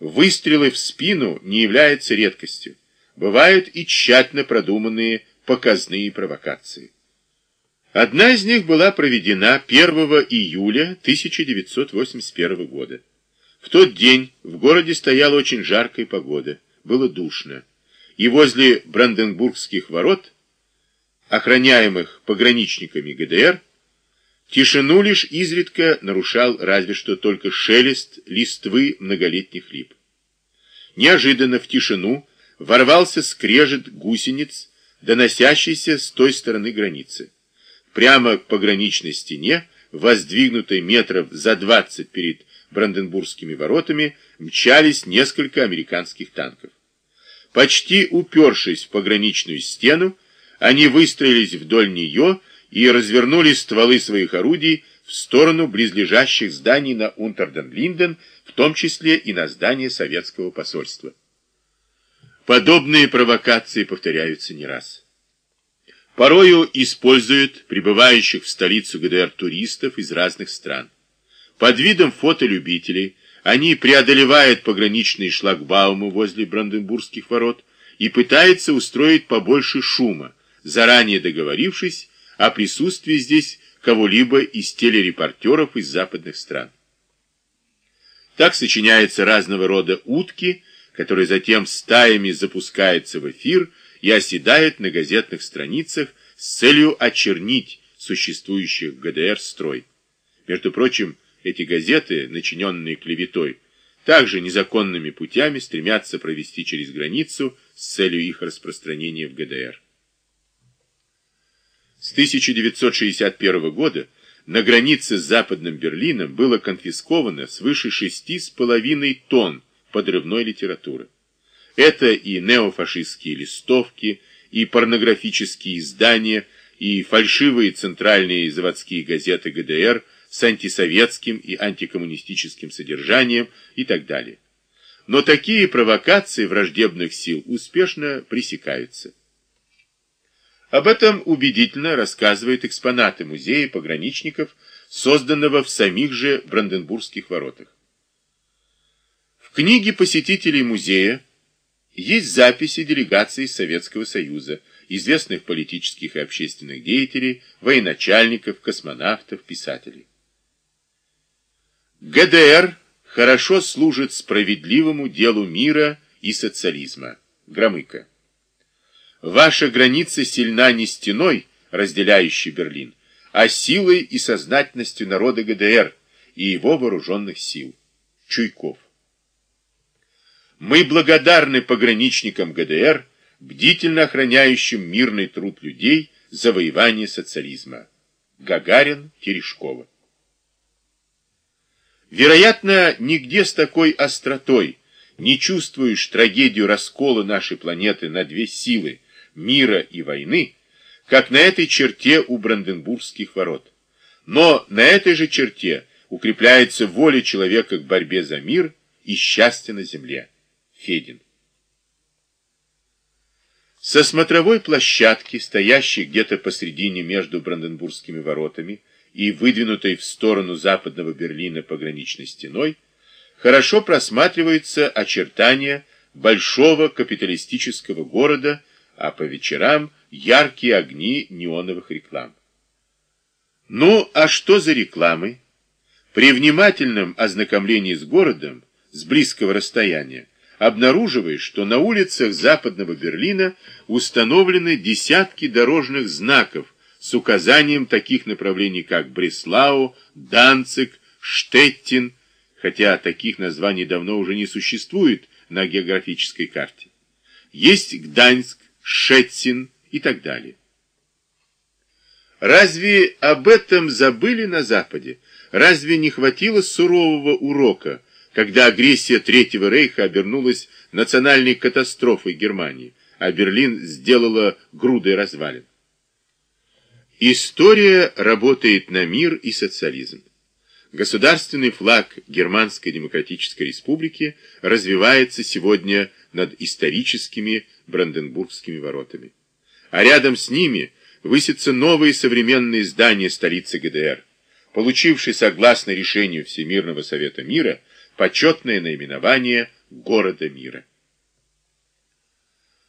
выстрелы в спину не являются редкостью. Бывают и тщательно продуманные показные провокации. Одна из них была проведена 1 июля 1981 года. В тот день в городе стояла очень жаркая погода, было душно, и возле Бранденбургских ворот, охраняемых пограничниками ГДР, тишину лишь изредка нарушал разве что только шелест листвы многолетних лип. Неожиданно в тишину ворвался скрежет гусениц, доносящийся с той стороны границы. Прямо к пограничной стене, воздвигнутой метров за двадцать перед Бранденбургскими воротами, мчались несколько американских танков. Почти упершись в пограничную стену, они выстроились вдоль нее и развернули стволы своих орудий в сторону близлежащих зданий на Унтерден-Линден, в том числе и на здание советского посольства. Подобные провокации повторяются не раз. Порою используют прибывающих в столицу ГДР туристов из разных стран. Под видом фотолюбителей они преодолевают пограничные шлагбаумы возле Бранденбургских ворот и пытаются устроить побольше шума, заранее договорившись о присутствии здесь кого-либо из телерепортеров из западных стран. Так сочиняются разного рода утки, который затем стаями запускается в эфир и оседает на газетных страницах с целью очернить существующих ГДР строй. Между прочим, эти газеты, начиненные клеветой, также незаконными путями стремятся провести через границу с целью их распространения в ГДР. С 1961 года на границе с Западным Берлином было конфисковано свыше 6,5 тонн подрывной литературы. Это и неофашистские листовки, и порнографические издания, и фальшивые центральные заводские газеты ГДР с антисоветским и антикоммунистическим содержанием и так далее. Но такие провокации враждебных сил успешно пресекаются. Об этом убедительно рассказывают экспонаты музея пограничников, созданного в самих же Бранденбургских воротах. В книге посетителей музея есть записи делегаций Советского Союза, известных политических и общественных деятелей, военачальников, космонавтов, писателей. ГДР хорошо служит справедливому делу мира и социализма. Громыко. Ваша граница сильна не стеной, разделяющей Берлин, а силой и сознательностью народа ГДР и его вооруженных сил. Чуйков. Мы благодарны пограничникам ГДР, бдительно охраняющим мирный труд людей, завоевание социализма. Гагарин, Терешкова. Вероятно, нигде с такой остротой не чувствуешь трагедию раскола нашей планеты на две силы, мира и войны, как на этой черте у Бранденбургских ворот. Но на этой же черте укрепляется воля человека к борьбе за мир и счастье на земле. Федин. Со смотровой площадки, стоящей где-то посредине между Бранденбургскими воротами и выдвинутой в сторону западного Берлина пограничной стеной, хорошо просматриваются очертания большого капиталистического города, а по вечерам яркие огни неоновых реклам. Ну, а что за рекламы? При внимательном ознакомлении с городом с близкого расстояния обнаруживаешь, что на улицах западного Берлина установлены десятки дорожных знаков с указанием таких направлений, как Бреслау, Данцик, Штеттин, хотя таких названий давно уже не существует на географической карте. Есть Гданьск, Шетцин и так далее. Разве об этом забыли на Западе? Разве не хватило сурового урока, когда агрессия Третьего Рейха обернулась национальной катастрофой Германии, а Берлин сделала грудой развалин. История работает на мир и социализм. Государственный флаг Германской Демократической Республики развивается сегодня над историческими Бранденбургскими воротами. А рядом с ними высятся новые современные здания столицы ГДР, получившие, согласно решению Всемирного Совета Мира, почетное наименование города мира.